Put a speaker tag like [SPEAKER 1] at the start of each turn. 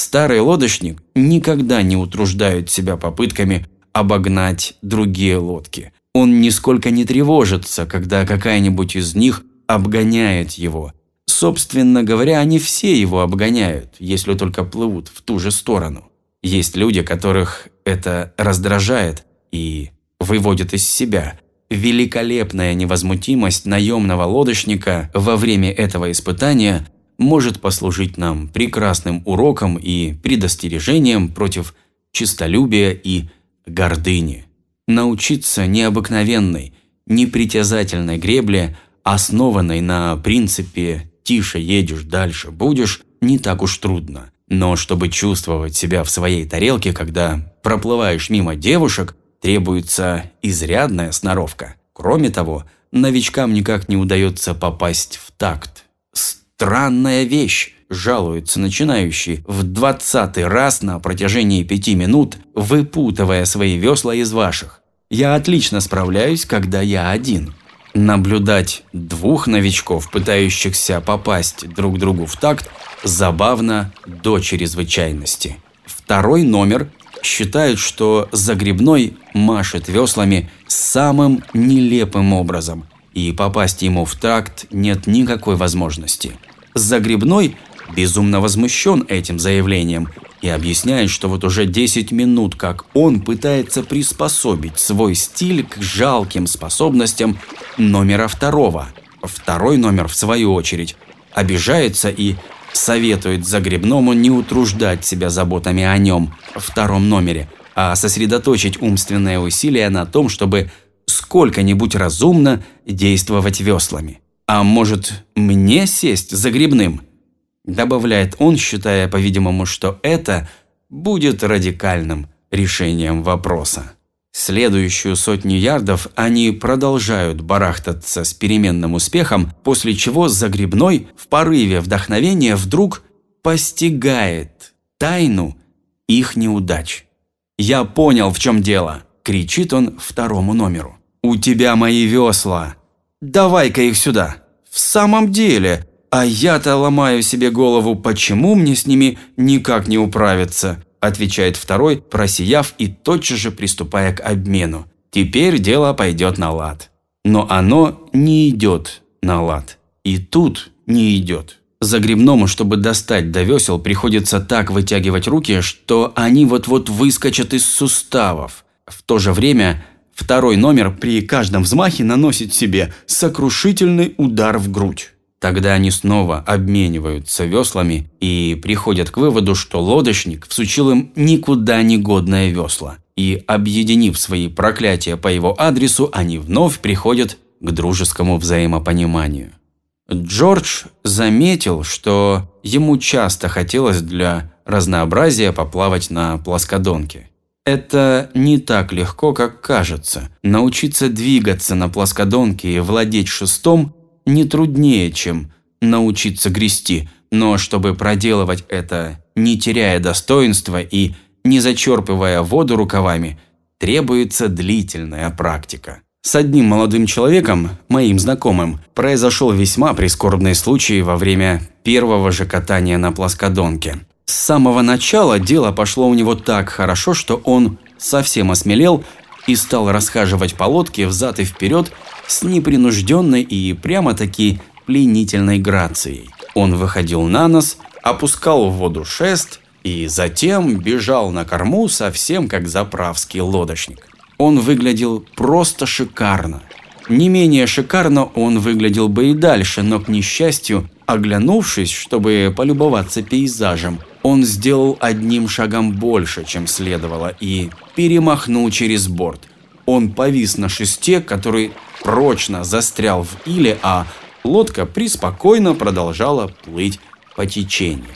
[SPEAKER 1] Старый лодочник никогда не утруждает себя попытками обогнать другие лодки. Он нисколько не тревожится, когда какая-нибудь из них обгоняет его. Собственно говоря, они все его обгоняют, если только плывут в ту же сторону. Есть люди, которых это раздражает и выводит из себя. Великолепная невозмутимость наемного лодочника во время этого испытания может послужить нам прекрасным уроком и предостережением против честолюбия и гордыни. Научиться необыкновенной, непритязательной гребле, основанной на принципе «тише едешь, дальше будешь», не так уж трудно. Но чтобы чувствовать себя в своей тарелке, когда проплываешь мимо девушек, требуется изрядная сноровка. Кроме того, новичкам никак не удается попасть в такт. Странная вещь, жалуется начинающий, в двадцатый раз на протяжении пяти минут, выпутывая свои весла из ваших. Я отлично справляюсь, когда я один. Наблюдать двух новичков, пытающихся попасть друг другу в такт, забавно до чрезвычайности. Второй номер считает, что Загребной машет веслами самым нелепым образом, и попасть ему в такт нет никакой возможности. Загребной безумно возмущен этим заявлением и объясняет, что вот уже 10 минут, как он пытается приспособить свой стиль к жалким способностям номера второго. Второй номер, в свою очередь, обижается и советует Загребному не утруждать себя заботами о нем, втором номере, а сосредоточить умственное усилие на том, чтобы сколько-нибудь разумно действовать веслами. А может, мне сесть за грибным? Добавляет он, считая, по-видимому, что это будет радикальным решением вопроса. Следующую сотню ярдов они продолжают барахтаться с переменным успехом, после чего Загребной в порыве вдохновения вдруг постигает тайну их неудач. «Я понял, в чем дело!» – кричит он второму номеру. «У тебя мои весла! Давай-ка их сюда!» «В самом деле, а я-то ломаю себе голову, почему мне с ними никак не управиться?» отвечает второй, просияв и тотчас же приступая к обмену. Теперь дело пойдет на лад. Но оно не идет на лад. И тут не идет. Загребному, чтобы достать до весел, приходится так вытягивать руки, что они вот-вот выскочат из суставов. В то же время второй номер при каждом взмахе наносит себе сокрушительный удар в грудь. Тогда они снова обмениваются веслами и приходят к выводу, что лодочник всучил им никуда не годное весло. И, объединив свои проклятия по его адресу, они вновь приходят к дружескому взаимопониманию. Джордж заметил, что ему часто хотелось для разнообразия поплавать на плоскодонке. Это не так легко, как кажется. Научиться двигаться на плоскодонке и владеть шестом не труднее, чем научиться грести, но чтобы проделывать это, не теряя достоинства и не зачерпывая воду рукавами, требуется длительная практика. С одним молодым человеком, моим знакомым, произошел весьма прискорбный случай во время первого же катания на плоскодонке. С самого начала дело пошло у него так хорошо, что он совсем осмелел и стал расхаживать по лодке взад и вперед с непринужденной и прямо-таки пленительной грацией. Он выходил на нос, опускал в воду шест и затем бежал на корму совсем как заправский лодочник. Он выглядел просто шикарно. Не менее шикарно он выглядел бы и дальше, но, к несчастью, оглянувшись, чтобы полюбоваться пейзажем, он сделал одним шагом больше, чем следовало, и перемахнул через борт. Он повис на шесте, который прочно застрял в иле, а лодка преспокойно продолжала плыть по течению.